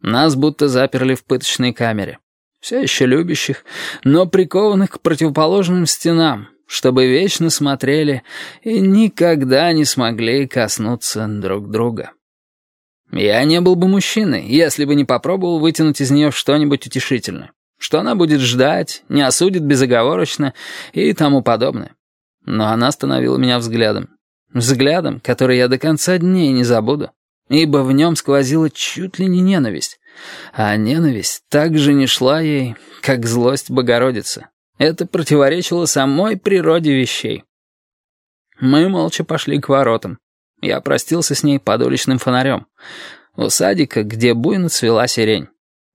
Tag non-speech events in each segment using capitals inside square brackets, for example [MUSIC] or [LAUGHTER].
Нас будто заперли в пыточной камере. Все еще любящих, но прикованных к противоположным стенам, чтобы вечно смотрели и никогда не смогли коснуться друг друга. Я не был бы мужчиной, если бы не попробовал вытянуть из нее что-нибудь утешительное, что она будет ждать, не осудит безоговорочно и тому подобное. Но она остановила меня взглядом. Взглядом, который я до конца дней не забуду ибо в нем сквозила чуть ли не ненависть. А ненависть так же не шла ей, как злость Богородицы. Это противоречило самой природе вещей. Мы молча пошли к воротам. Я простился с ней под уличным фонарем. У садика, где буйно цвела сирень.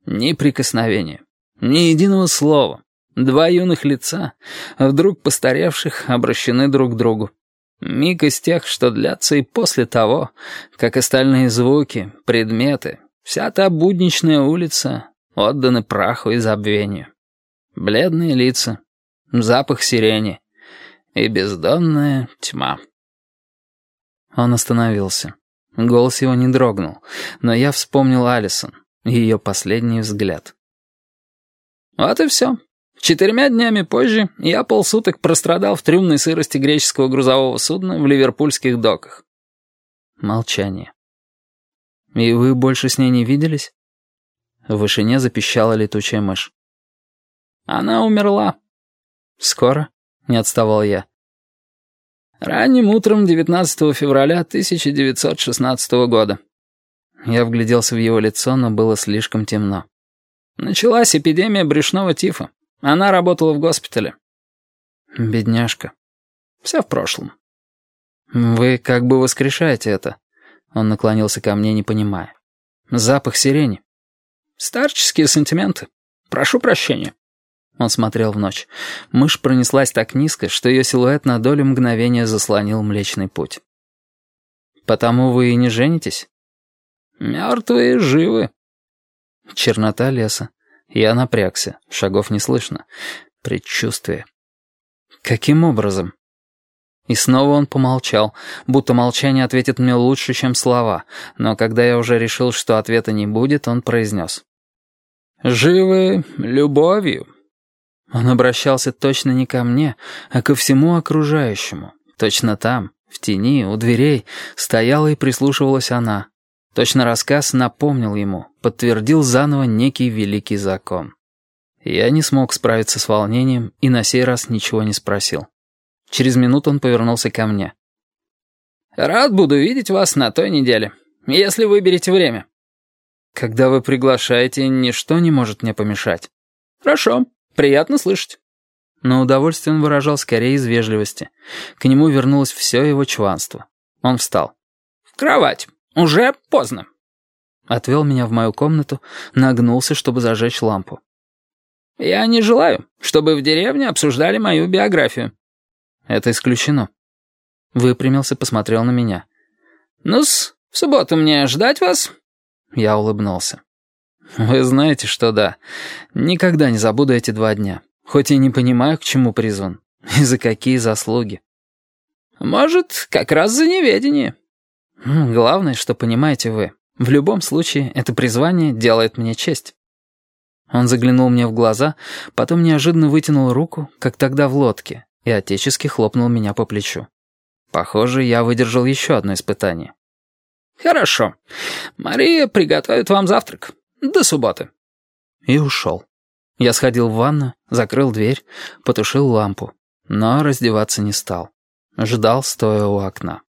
Ни прикосновения, ни единого слова. Два юных лица, вдруг постаревших, обращены друг к другу. Миг из тех, что длятся и после того, как остальные звуки, предметы, вся та будничная улица отданы праху и забвению. Бледные лица, запах сирени и бездонная тьма. Он остановился. Голос его не дрогнул, но я вспомнил Алисон, ее последний взгляд. Вот и все. Четырьмя днями позже я полсуток прострадал в трюмной сырости греческого грузового судна в ливерпульских доках. Молчание. «И вы больше с ней не виделись?» В вышине запищала летучая мышь. «Она умерла». «Скоро?» — не отставал я. «Ранним утром 19 февраля 1916 года». Я вгляделся в его лицо, но было слишком темно. Началась эпидемия брюшного тифа. Она работала в госпитале. Бедняжка. Все в прошлом. Вы как бы воскрешаете это. Он наклонился ко мне, не понимая. Запах сирени. Старческие сантименты. Прошу прощения. Он смотрел в ночь. Мышь пронеслась так низко, что ее силуэт на долю мгновения заслонил Млечный Путь. «Потому вы и не женитесь?» «Мертвые живы». Чернота леса. Я напрягся, шагов не слышно. Предчувствие. Каким образом? И снова он помолчал, будто молчание ответит мне лучше, чем слова, но когда я уже решил, что ответа не будет, он произнес. «Живы любовью». Он обращался точно не ко мне, а ко всему окружающему. Точно там, в тени, у дверей, стояла и прислушивалась она, Точно рассказ напомнил ему, подтвердил заново некий великий закон. Я не смог справиться с волнением и на сей раз ничего не спросил. Через минуту он повернулся ко мне. «Рад буду видеть вас на той неделе, если выберете время». «Когда вы приглашаете, ничто не может мне помешать». «Хорошо, приятно слышать». Но удовольствие он выражал скорее из вежливости. К нему вернулось все его чванство. Он встал. «В кровать». «Уже поздно». Отвел меня в мою комнату, нагнулся, чтобы зажечь лампу. «Я не желаю, чтобы в деревне обсуждали мою биографию». «Это исключено». Выпрямился, посмотрел на меня. «Ну-с, в субботу мне ждать вас?» Я улыбнулся. «Вы знаете, что да. Никогда не забуду эти два дня. Хоть и не понимаю, к чему призван. [LAUGHS] И за какие заслуги». «Может, как раз за неведение». Главное, что понимаете вы. В любом случае, это призвание делает мне честь. Он заглянул мне в глаза, потом неожиданно вытянул руку, как тогда в лодке, и отечески хлопнул меня по плечу. Похоже, я выдержал еще одно испытание. «Хорошо. Мария приготовит вам завтрак. До субботы». И ушел. Я сходил в ванну, закрыл дверь, потушил лампу, но раздеваться не стал. Ждал, стоя у окна.